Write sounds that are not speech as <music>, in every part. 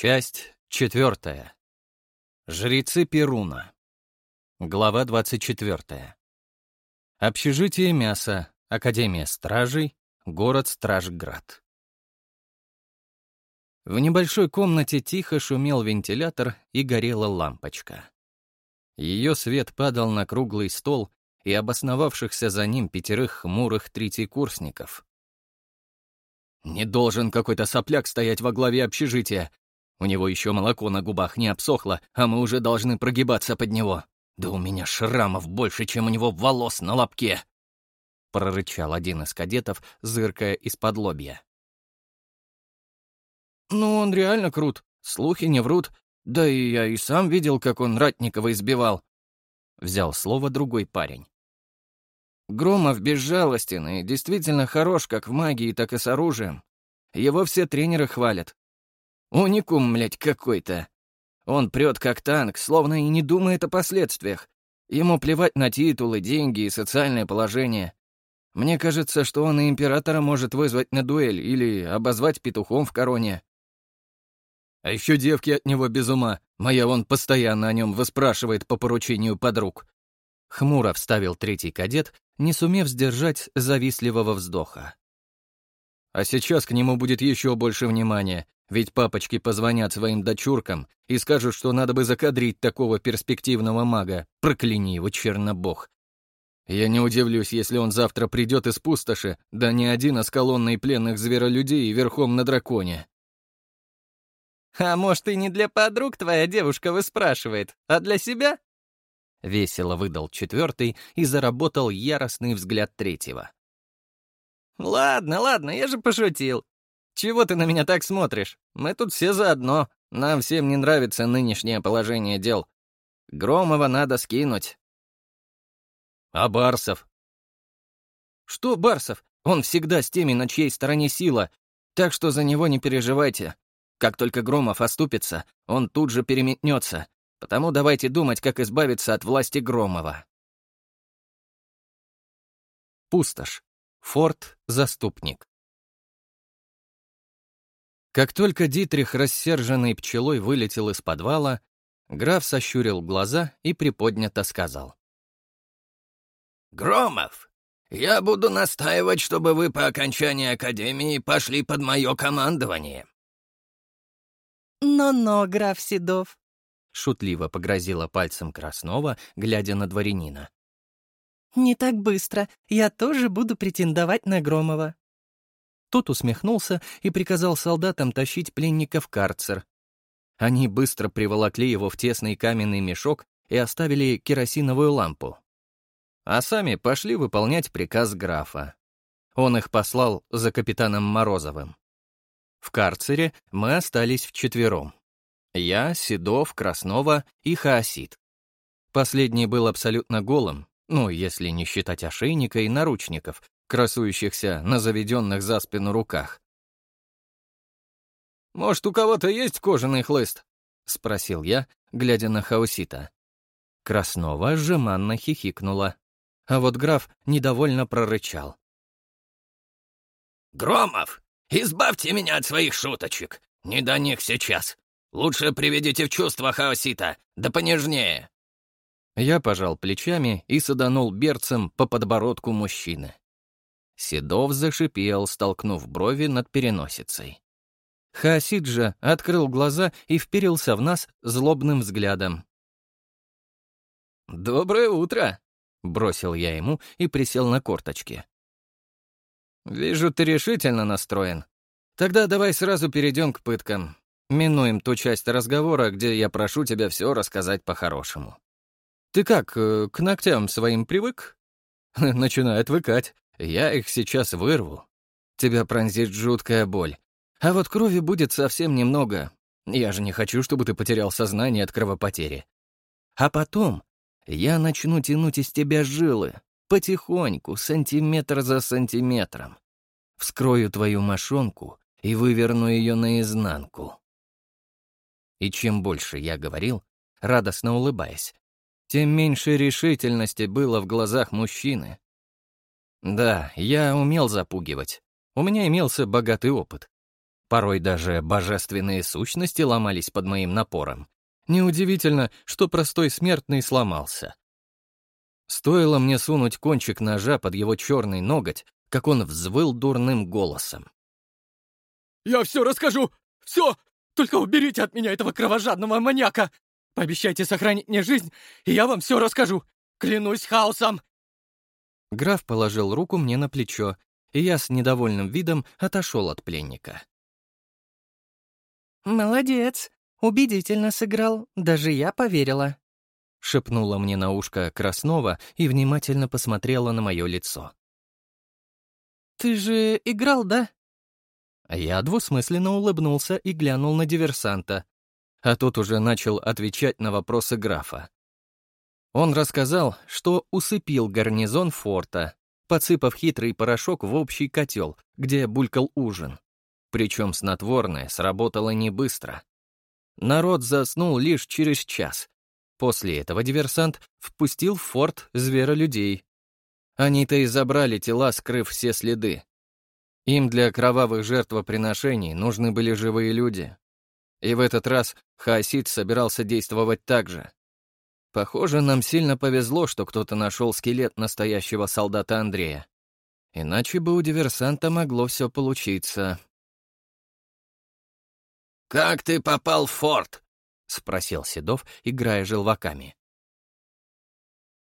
Часть четвертая. Жрецы Перуна. Глава 24. Общежитие мяса, Академия стражей, город Стражград. В небольшой комнате тихо шумел вентилятор и горела лампочка. Ее свет падал на круглый стол и обосновавшихся за ним пятерых хмурых третьекурсников. «Не должен какой-то сопляк стоять во главе общежития. У него еще молоко на губах не обсохло, а мы уже должны прогибаться под него. Да у меня шрамов больше, чем у него волос на лобке!» — прорычал один из кадетов, зыркая из-под лобья. «Ну, он реально крут. Слухи не врут. Да и я и сам видел, как он Ратникова избивал», — взял слово другой парень. Громов безжалостен и действительно хорош как в магии, так и с оружием. Его все тренеры хвалят. Уникум, блядь, какой-то. Он прет как танк, словно и не думает о последствиях. Ему плевать на титулы, деньги и социальное положение. Мне кажется, что он и императора может вызвать на дуэль или обозвать петухом в короне. А еще девки от него без ума. Моя он постоянно о нем выспрашивает по поручению подруг. Хмуро вставил третий кадет, не сумев сдержать завистливого вздоха. А сейчас к нему будет еще больше внимания, ведь папочки позвонят своим дочуркам и скажут, что надо бы закадрить такого перспективного мага. Прокляни его, чернобог. Я не удивлюсь, если он завтра придет из пустоши, да не один, а с колонной пленных зверолюдей верхом на драконе. «А может, и не для подруг твоя девушка выспрашивает, а для себя?» Весело выдал четвертый и заработал яростный взгляд третьего. «Ладно, ладно, я же пошутил. Чего ты на меня так смотришь? Мы тут все заодно. Нам всем не нравится нынешнее положение дел. Громова надо скинуть. А Барсов? Что Барсов? Он всегда с теми, на чьей стороне сила. Так что за него не переживайте. Как только Громов оступится, он тут же переметнется. Потому давайте думать, как избавиться от власти Громова. Пустошь. Форт Заступник. Как только Дитрих, рассерженный пчелой, вылетел из подвала, граф сощурил глаза и приподнято сказал. «Громов, я буду настаивать, чтобы вы по окончании Академии пошли под мое командование». «Но-но, граф Седов», — шутливо погрозила пальцем Краснова, глядя на дворянина. «Не так быстро. Я тоже буду претендовать на Громова». Тот усмехнулся и приказал солдатам тащить пленника в карцер. Они быстро приволокли его в тесный каменный мешок и оставили керосиновую лампу. А сами пошли выполнять приказ графа. Он их послал за капитаном Морозовым. В карцере мы остались вчетвером. Я, Седов, Краснова и Хаосид. Последний был абсолютно голым, ну, если не считать ошейника и наручников, красующихся на заведенных за спину руках. «Может, у кого-то есть кожаный хлыст?» — спросил я, глядя на Хаусита. Краснова жеманно хихикнула, а вот граф недовольно прорычал. «Громов, избавьте меня от своих шуточек. Не до них сейчас. Лучше приведите в чувство Хаосита, да понежнее». Я пожал плечами и саданул берцем по подбородку мужчины. Седов зашипел, столкнув брови над переносицей. Хасид же открыл глаза и вперился в нас злобным взглядом. «Доброе утро!» — бросил я ему и присел на корточки. «Вижу, ты решительно настроен. Тогда давай сразу перейдем к пыткам. Минуем ту часть разговора, где я прошу тебя все рассказать по-хорошему. Ты как, э, к ногтям своим привык?» <laughs> «Начинает отвыкать. Я их сейчас вырву. Тебя пронзит жуткая боль. А вот крови будет совсем немного. Я же не хочу, чтобы ты потерял сознание от кровопотери. А потом я начну тянуть из тебя жилы, потихоньку, сантиметр за сантиметром. Вскрою твою мошонку и выверну ее наизнанку. И чем больше я говорил, радостно улыбаясь, тем меньше решительности было в глазах мужчины, да, я умел запугивать. У меня имелся богатый опыт. Порой даже божественные сущности ломались под моим напором. Неудивительно, что простой смертный сломался. Стоило мне сунуть кончик ножа под его черный ноготь, как он взвыл дурным голосом. «Я все расскажу! Все! Только уберите от меня этого кровожадного маньяка! Пообещайте сохранить мне жизнь, и я вам все расскажу! Клянусь хаосом!» Граф положил руку мне на плечо, и я с недовольным видом отошел от пленника. «Молодец! Убедительно сыграл, даже я поверила», — шепнула мне на ушко Краснова и внимательно посмотрела на мое лицо. «Ты же играл, да?» Я двусмысленно улыбнулся и глянул на диверсанта, а тот уже начал отвечать на вопросы графа. Он рассказал, что усыпил гарнизон форта, подсыпав хитрый порошок в общий котел, где булькал ужин. Причем снотворное сработало не быстро. Народ заснул лишь через час. После этого диверсант впустил в форт зверолюдей. Они-то и забрали тела, скрыв все следы. Им для кровавых жертвоприношений нужны были живые люди. И в этот раз Хаосид собирался действовать так же. Похоже, нам сильно повезло, что кто-то нашел скелет настоящего солдата Андрея. Иначе бы у диверсанта могло все получиться. «Как ты попал в форт?» — спросил Седов, играя желваками.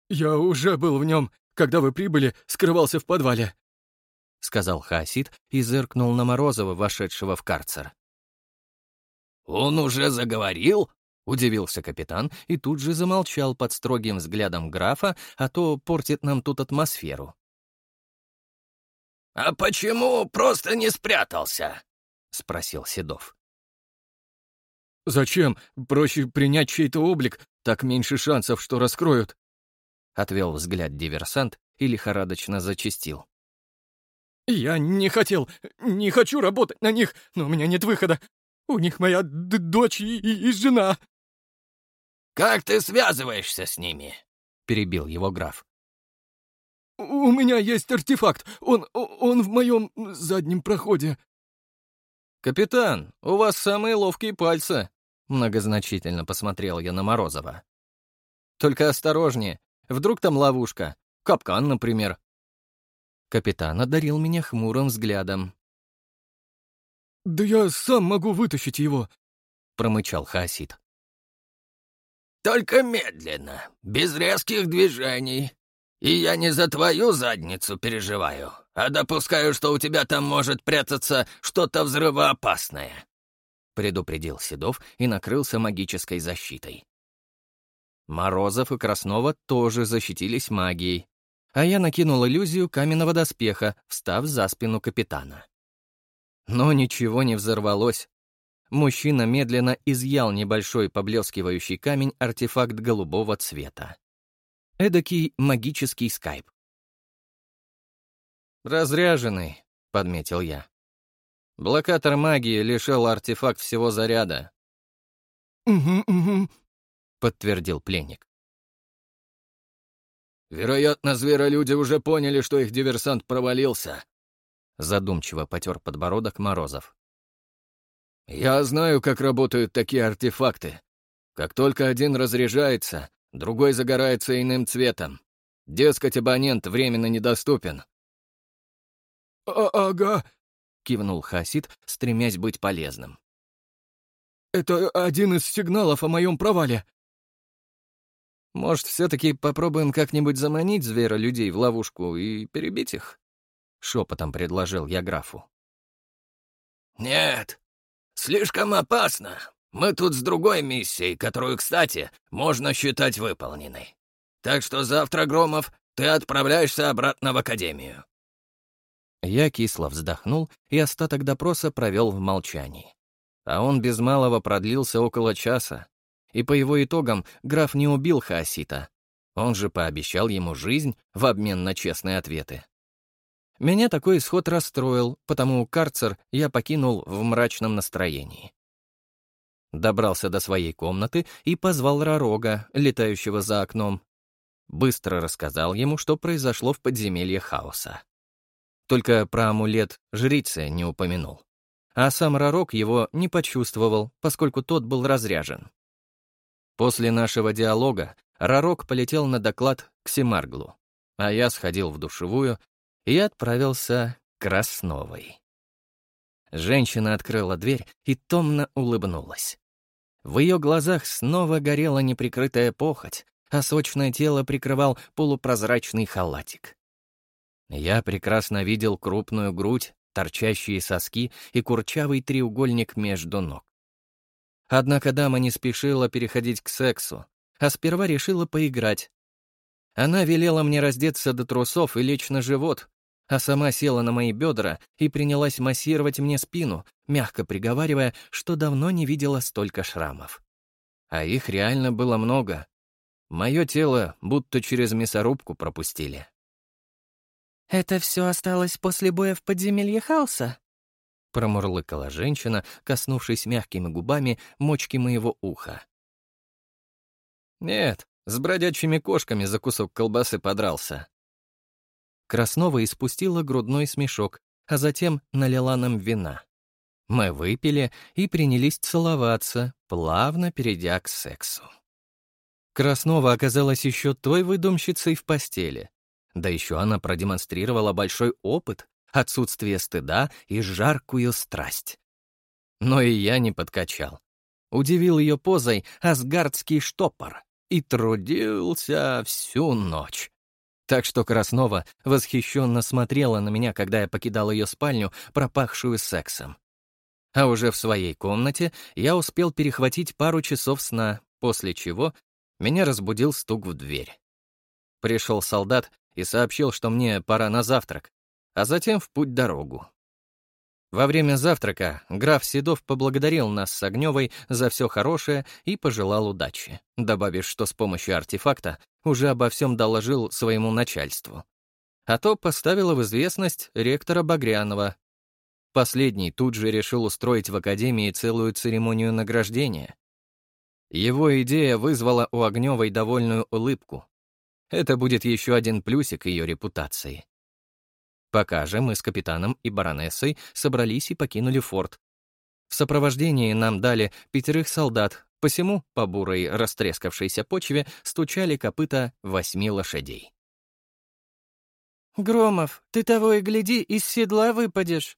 «Я уже был в нем, когда вы прибыли, скрывался в подвале», — сказал Хаосид и зыркнул на Морозова, вошедшего в карцер. «Он уже заговорил?» — удивился капитан и тут же замолчал под строгим взглядом графа, а то портит нам тут атмосферу. «А почему просто не спрятался?» — спросил Седов. «Зачем? Проще принять чей-то облик, так меньше шансов, что раскроют». Отвел взгляд диверсант и лихорадочно зачистил. «Я не хотел, не хочу работать на них, но у меня нет выхода. У них моя дочь и, и, и жена». «Как ты связываешься с ними?» — перебил его граф. «У меня есть артефакт. Он, он в моем заднем проходе». «Капитан, у вас самые ловкие пальцы», Многозначительно посмотрел я на Морозова. «Только осторожнее. Вдруг там ловушка. Капкан, например». Капитан одарил меня хмурым взглядом. «Да я сам могу вытащить его», — промычал Хасид. «Только медленно, без резких движений. И я не за твою задницу переживаю, а допускаю, что у тебя там может прятаться что-то взрывоопасное предупредил Седов и накрылся магической защитой. Морозов и Краснова тоже защитились магией, а я накинул иллюзию каменного доспеха, встав за спину капитана. Но ничего не взорвалось. Мужчина медленно изъял небольшой поблескивающий камень артефакт голубого цвета. Эдакий магический скайп. «Разряженный», — подметил я. Блокатор магии лишил артефакт всего заряда. «Угу, угу», — подтвердил пленник. «Вероятно, зверолюди уже поняли, что их диверсант провалился», — задумчиво потер подбородок Морозов. «Я знаю, как работают такие артефакты. Как только один разряжается, другой загорается иным цветом. Дескать, абонент временно недоступен». А «Ага», кивнул Хасид, стремясь быть полезным. «Это один из сигналов о моем провале». «Может, все-таки попробуем как-нибудь заманить звера-людей в ловушку и перебить их?» — шепотом предложил я графу. «Нет, слишком опасно. Мы тут с другой миссией, которую, кстати, можно считать выполненной. Так что завтра, Громов, ты отправляешься обратно в Академию. Я кисло вздохнул и остаток допроса провел в молчании. А он без малого продлился около часа. И по его итогам граф не убил Хаосита. Он же пообещал ему жизнь в обмен на честные ответы. Меня такой исход расстроил, потому карцер я покинул в мрачном настроении. Добрался до своей комнаты и позвал Ророга, летающего за окном. Быстро рассказал ему, что произошло в подземелье хаоса. Только про амулет жрицы не упомянул. а сам Ророк его не почувствовал, поскольку тот был разряжен. После нашего диалога Ророк полетел на доклад к Семарглу, а я сходил в душевую и отправился к Красновой. Женщина открыла дверь и томно улыбнулась. В ее глазах снова горела неприкрытая похоть, а сочное тело прикрывал полупрозрачный халатик. Я прекрасно видел крупную грудь, торчащие соски и курчавый треугольник между ног. Однако дама не спешила переходить к сексу, а сперва решила поиграть. Она велела мне раздеться до трусов и лечь на живот, а сама села на мои бедра и принялась массировать мне спину, мягко приговаривая, что давно не видела столько шрамов. А их реально было много. Мое тело будто через мясорубку пропустили. «Это все осталось после боя в подземелье хаоса?» промурлыкала женщина, коснувшись мягкими губами мочки моего уха. «Нет, с бродячими кошками за кусок колбасы подрался». Краснова испустила грудной смешок, а затем налила нам вина. Мы выпили и принялись целоваться, плавно перейдя к сексу. Краснова оказалась еще той выдумщицей в постели, да еще она продемонстрировала большой опыт, отсутствие стыда и жаркую страсть. Но и я не подкачал. Удивил ее позой асгардский штопор и трудился всю ночь. Так что Краснова восхищенно смотрела на меня, когда я покидал ее спальню, пропахшую сексом. А уже в своей комнате я успел перехватить пару часов сна, после чего меня разбудил стук в дверь. Пришел солдат и сообщил, что мне пора на завтрак, а затем в путь дорогу. Во время завтрака граф Седов поблагодарил нас с Огневой за все хорошее и пожелал удачи, добавив, что с помощью артефакта уже обо всем доложил своему начальству. А то поставила в известность ректора Багрянова. Последний тут же решил устроить в Академии целую церемонию награждения. Его идея вызвала у Огневой довольную улыбку, это будет еще один плюсик ее репутации. Пока же мы с капитаном и баронессой собрались и покинули форт. В сопровождении нам дали пятерых солдат, посему по бурой растрескавшейся почве стучали копыта восьми лошадей. «Громов, ты того и гляди, из седла выпадешь!»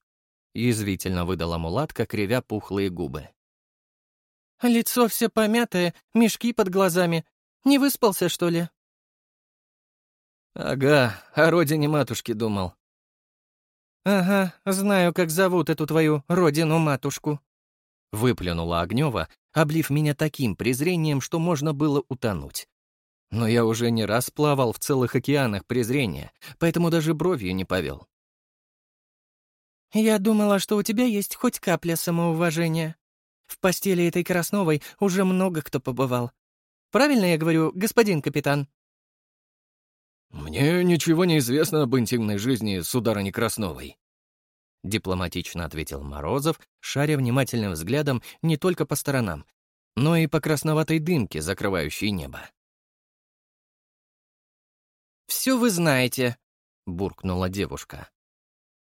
Язвительно выдала мулатка, кривя пухлые губы. «Лицо все помятое, мешки под глазами. Не выспался, что ли?» «Ага, о родине матушки думал». «Ага, знаю, как зовут эту твою родину-матушку», — выплюнула Огнева, облив меня таким презрением, что можно было утонуть. Но я уже не раз плавал в целых океанах презрения, поэтому даже бровью не повел. «Я думала, что у тебя есть хоть капля самоуважения. В постели этой Красновой уже много кто побывал. Правильно я говорю, господин капитан?» «Мне ничего не известно об интимной жизни сударыни Красновой», — дипломатично ответил Морозов, шаря внимательным взглядом не только по сторонам, но и по красноватой дымке, закрывающей небо. «Все вы знаете», — буркнула девушка.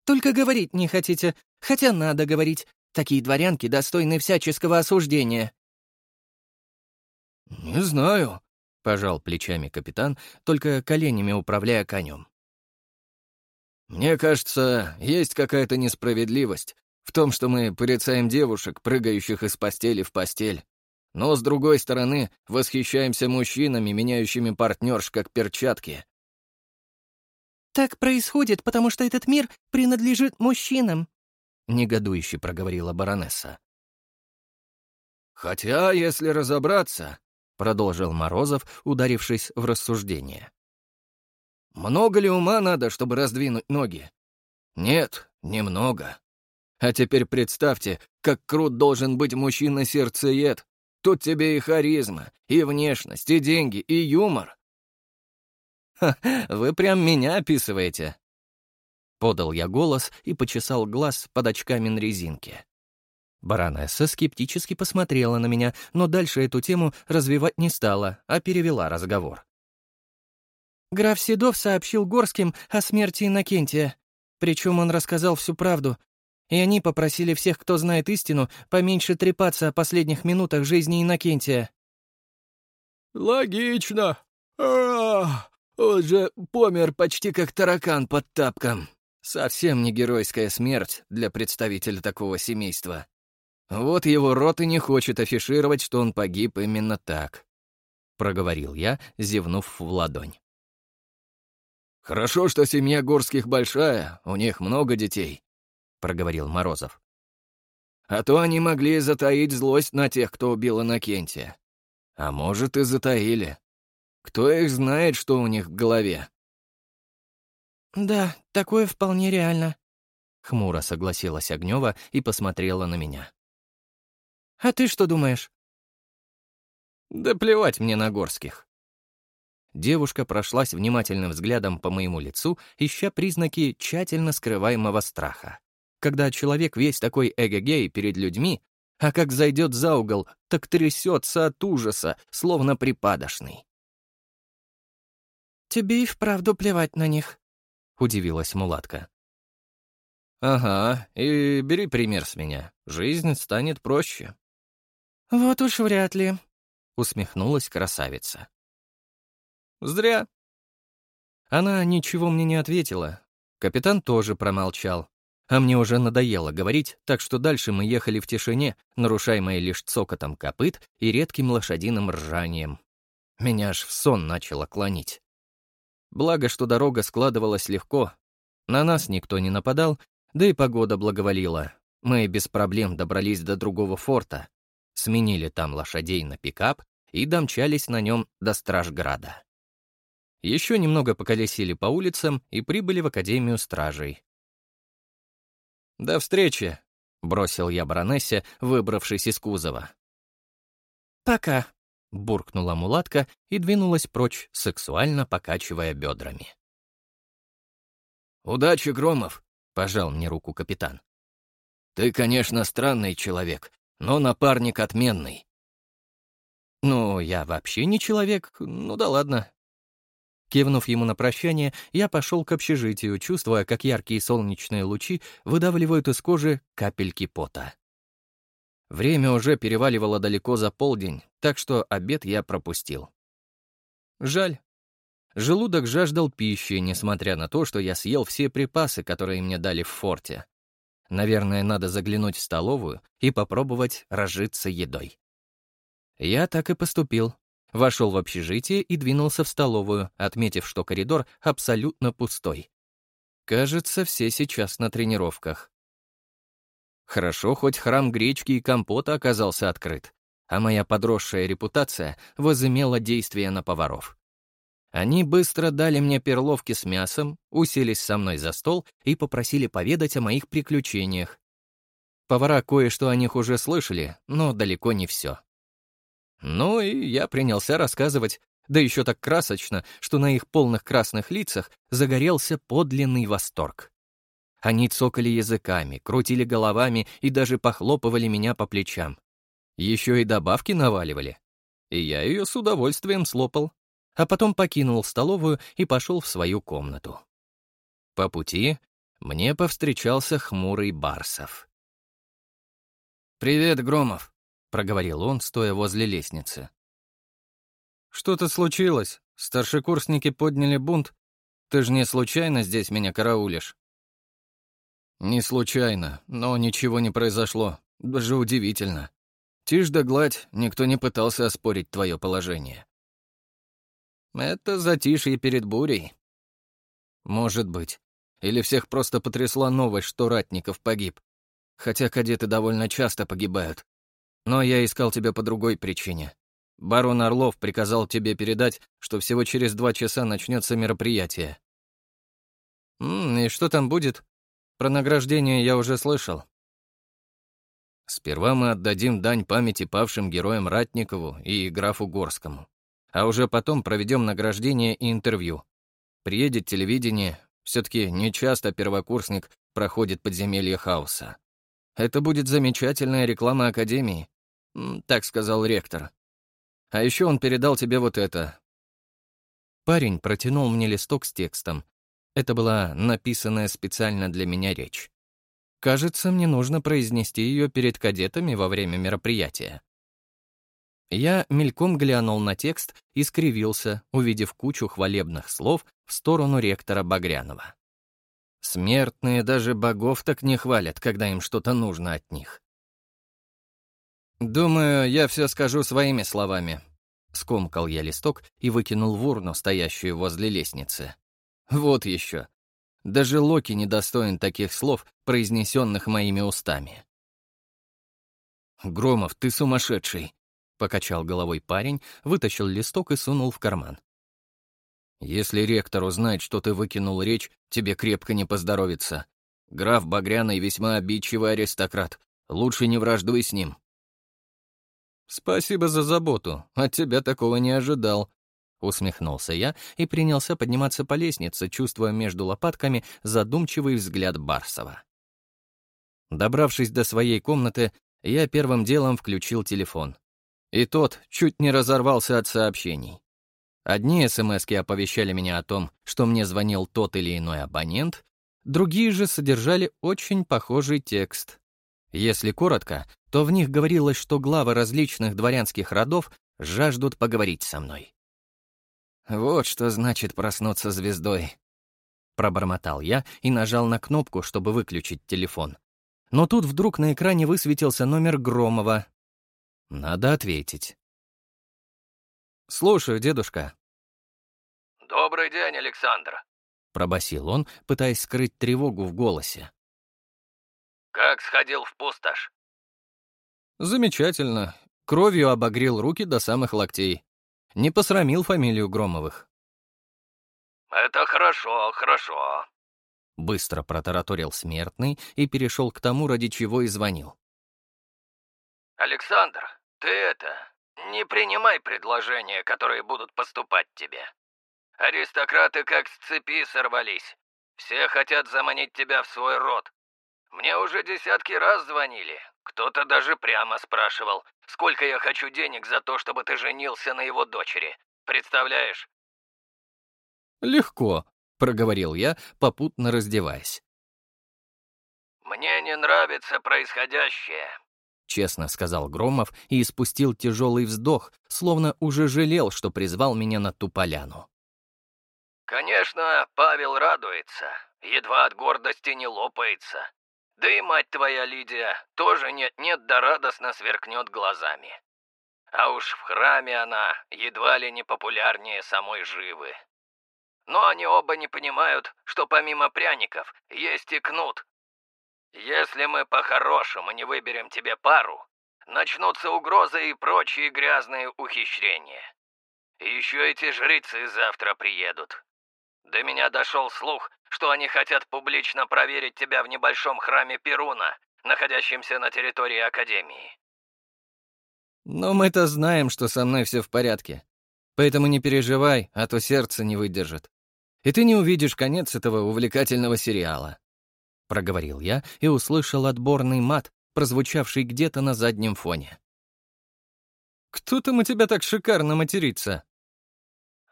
«Только говорить не хотите, хотя надо говорить. Такие дворянки достойны всяческого осуждения». «Не знаю», Пожал плечами капитан, только коленями управляя конем. «Мне кажется, есть какая-то несправедливость в том, что мы порицаем девушек, прыгающих из постели в постель. Но, с другой стороны, восхищаемся мужчинами, меняющими партнерш как перчатки». «Так происходит, потому что этот мир принадлежит мужчинам», — негодующе проговорила баронесса. «Хотя, если разобраться, — продолжил Морозов, ударившись в рассуждение. «Много ли ума надо, чтобы раздвинуть ноги? Нет, немного. А теперь представьте, как крут должен быть мужчина-сердцеед. Тут тебе и харизма, и внешность, и деньги, и юмор». «Ха, вы прям меня описываете», Подал я голос и почесал глаз под очками на резинке. Баронесса скептически посмотрела на меня, но дальше эту тему развивать не стала, а перевела разговор. Граф Седов сообщил Горским о смерти Иннокентия. Причем он рассказал всю правду. И они попросили всех, кто знает истину, поменьше трепаться о последних минутах жизни Иннокентия. «Логично. А, он же помер почти как таракан под тапком. Совсем не геройская смерть для представителя такого семейства. Вот его рот и не хочет афишировать, что он погиб именно так», — проговорил я, зевнув в ладонь. «Хорошо, что семья Горских большая, у них много детей», — проговорил Морозов. «А то они могли затаить злость на тех, кто убил Иннокентия. А может, и затаили. Кто их знает, что у них в голове?» «Да, такое вполне реально», — хмуро согласилась Огнева и посмотрела на меня. «А ты что думаешь?» «Да плевать мне на Горских. Девушка прошлась внимательным взглядом по моему лицу, ища признаки тщательно скрываемого страха. Когда человек весь такой эгегей перед людьми, а как зайдет за угол, так трясется от ужаса, словно припадочный. «Тебе и вправду плевать на них», — удивилась мулатка. «Ага, и бери пример с меня. Жизнь станет проще». «Вот уж вряд ли», — усмехнулась красавица. Зря. Она ничего мне не ответила. Капитан тоже промолчал. А мне уже надоело говорить, так что дальше мы ехали в тишине, нарушаемой лишь цокотом копыт и редким лошадиным ржанием. Меня аж в сон начало клонить. Благо, что дорога складывалась легко. На нас никто не нападал, да и погода благоволила. Мы без проблем добрались до другого форта, сменили там лошадей на пикап и домчались на нем до Стражграда. Еще немного поколесили по улицам и прибыли в Академию Стражей. «До встречи!» — бросил я баронессе, выбравшись из кузова. «Пока!» — буркнула мулатка и двинулась прочь, сексуально покачивая бедрами. «Удачи, Громов!» — пожал мне руку капитан. «Ты, конечно, странный человек, но напарник отменный». «Ну, я вообще не человек, ну да ладно, Кивнув ему на прощание, я пошел к общежитию, чувствуя, как яркие солнечные лучи выдавливают из кожи капельки пота. Время уже переваливало далеко за полдень, так что обед я пропустил. Жаль. Желудок жаждал пищи, несмотря на то, что я съел все припасы, которые мне дали в форте. Наверное, надо заглянуть в столовую и попробовать разжиться едой. Я так и поступил, Вошел в общежитие и двинулся в столовую, отметив, что коридор абсолютно пустой. Кажется, все сейчас на тренировках. Хорошо, хоть храм гречки и компота оказался открыт, а моя подросшая репутация возымела действие на поваров. Они быстро дали мне перловки с мясом, уселись со мной за стол и попросили поведать о моих приключениях. Повара кое-что о них уже слышали, но далеко не все. Ну и я принялся рассказывать, да еще так красочно, что на их полных красных лицах загорелся подлинный восторг. Они цокали языками, крутили головами и даже похлопывали меня по плечам. Еще и добавки наваливали. И я ее с удовольствием слопал. А потом покинул столовую и пошел в свою комнату. По пути мне повстречался хмурый Барсов. «Привет, Громов», — проговорил он, стоя возле лестницы. «Что-то случилось? Старшекурсники подняли бунт? Ты же не случайно здесь меня караулишь?» «Не случайно, но ничего не произошло. Даже удивительно. Тишь да гладь, никто не пытался оспорить твое положение». «Это затишье перед бурей». «Может быть. Или всех просто потрясла новость, что Ратников погиб. Хотя кадеты довольно часто погибают. Но я искал тебя по другой причине. Барон Орлов приказал тебе передать, что всего через два часа начнется мероприятие. М и что там будет? Про награждение я уже слышал. Сперва мы отдадим дань памяти павшим героям Ратникову и графу Горскому. А уже потом проведем награждение и интервью. Приедет телевидение, все-таки нечасто первокурсник проходит подземелье хаоса. Это будет замечательная реклама Академии, так сказал ректор. А еще он передал тебе вот это. Парень протянул мне листок с текстом. Это была написанная специально для меня речь. Кажется, мне нужно произнести ее перед кадетами во время мероприятия. Я мельком глянул на текст и скривился, увидев кучу хвалебных слов в сторону ректора Багрянова. Смертные даже богов так не хвалят, когда им что-то нужно от них. «Думаю, я все скажу своими словами», — скомкал я листок и выкинул в урну, стоящую возле лестницы. «Вот еще. Даже Локи недостоин таких слов, произнесенных моими устами». «Громов, ты сумасшедший!» — покачал головой парень, вытащил листок и сунул в карман. «Если ректор узнает, что ты выкинул речь, тебе крепко не поздоровится. Граф Багряный весьма обидчивый аристократ. Лучше не враждуй с ним». «Спасибо за заботу. От тебя такого не ожидал», — усмехнулся я и принялся подниматься по лестнице, чувствуя между лопатками задумчивый взгляд Барсова. Добравшись до своей комнаты, я первым делом включил телефон. И тот чуть не разорвался от сообщений. Одни смс оповещали меня о том, что мне звонил тот или иной абонент, другие же содержали очень похожий текст. Если коротко, то в них говорилось, что главы различных дворянских родов жаждут поговорить со мной. «Вот что значит проснуться звездой», — пробормотал я и нажал на кнопку, чтобы выключить телефон. Но тут вдруг на экране высветился номер Громова, надо ответить. «Слушаю, дедушка». «Добрый день, Александр», — пробасил он, пытаясь скрыть тревогу в голосе. «Как сходил в пустошь?» «Замечательно. Кровью обогрел руки до самых локтей. Не посрамил фамилию Громовых». «Это хорошо, хорошо», — быстро протараторил смертный и перешел к тому, ради чего и звонил. «Александр, ты это, не принимай предложения, которые будут поступать тебе. Аристократы как с цепи сорвались. Все хотят заманить тебя в свой род. Мне уже десятки раз звонили. Кто-то даже прямо спрашивал, сколько я хочу денег за то, чтобы ты женился на его дочери. Представляешь? «Легко», — проговорил я, попутно раздеваясь. «Мне не нравится происходящее», — честно сказал Громов и испустил тяжелый вздох, словно уже жалел, что призвал меня на ту поляну. «Конечно, Павел радуется, едва от гордости не лопается. Да и мать твоя, Лидия, тоже нет-нет да радостно сверкнет глазами. А уж в храме она едва ли не популярнее самой Живы. Но они оба не понимают, что помимо пряников есть и кнут, если мы по-хорошему не выберем тебе пару, начнутся угрозы и прочие грязные ухищрения. Еще эти жрицы завтра приедут. До меня дошел слух, что они хотят публично проверить тебя в небольшом храме Перуна, находящемся на территории Академии. Но мы-то знаем, что со мной все в порядке. Поэтому не переживай, а то сердце не выдержит. И ты не увидишь конец этого увлекательного сериала. — проговорил я и услышал отборный мат, прозвучавший где-то на заднем фоне. «Кто там у тебя так шикарно матерится?»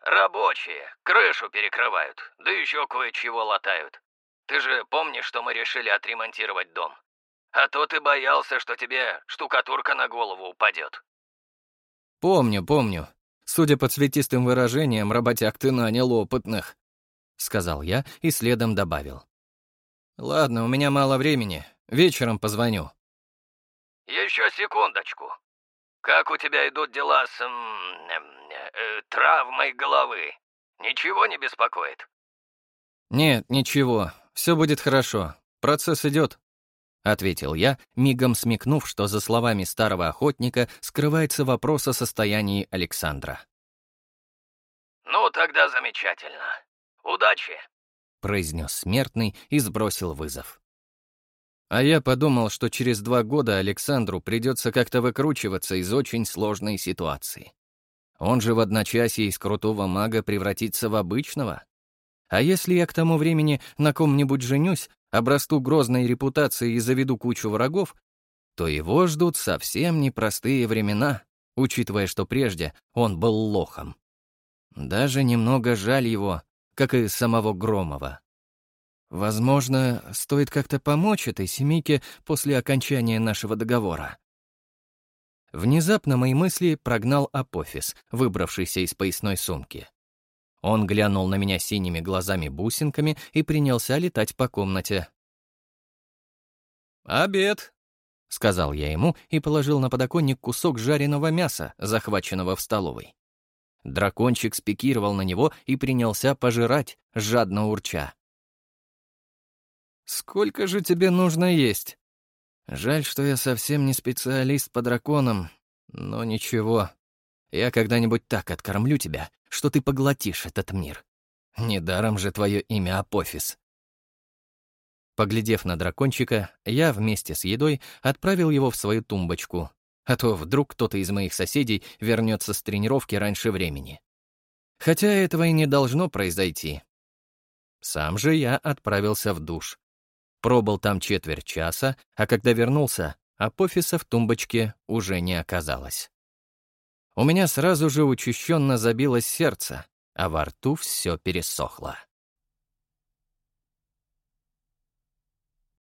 «Рабочие. Крышу перекрывают, да еще кое-чего латают. Ты же помнишь, что мы решили отремонтировать дом? А то ты боялся, что тебе штукатурка на голову упадет». «Помню, помню. Судя по цветистым выражениям, работяг ты нанял опытных», — сказал я и следом добавил. «Ладно, у меня мало времени. Вечером позвоню». «Еще секундочку. Как у тебя идут дела с... Эм, э, травмой головы? Ничего не беспокоит?» «Нет, ничего. Все будет хорошо. Процесс идет», — ответил я, мигом смекнув, что за словами старого охотника скрывается вопрос о состоянии Александра. «Ну, тогда замечательно. Удачи!» Произнес смертный и сбросил вызов. А я подумал, что через два года Александру придется как-то выкручиваться из очень сложной ситуации. Он же в одночасье из крутого мага превратится в обычного. А если я к тому времени на ком-нибудь женюсь, обрасту грозной репутацией и заведу кучу врагов, то его ждут совсем непростые времена, учитывая, что прежде он был лохом. Даже немного жаль его, как и самого Громова. Возможно, стоит как-то помочь этой семейке после окончания нашего договора. Внезапно мои мысли прогнал Апофис, выбравшийся из поясной сумки. Он глянул на меня синими глазами-бусинками и принялся летать по комнате. «Обед», — сказал я ему и положил на подоконник кусок жареного мяса, захваченного в столовой. Дракончик спикировал на него и принялся пожирать, жадно урча. «Сколько же тебе нужно есть?» Жаль, что я совсем не специалист по драконам, но ничего. Я когда-нибудь так откормлю тебя, что ты поглотишь этот мир. Недаром же твое имя Апофис. Поглядев на дракончика, я вместе с едой отправил его в свою тумбочку, а то вдруг кто-то из моих соседей вернется с тренировки раньше времени. Хотя этого и не должно произойти. Сам же я отправился в душ. Пробыл там четверть часа, а когда вернулся, апофиса в тумбочке уже не оказалось. У меня сразу же учащенно забилось сердце, а во рту все пересохло.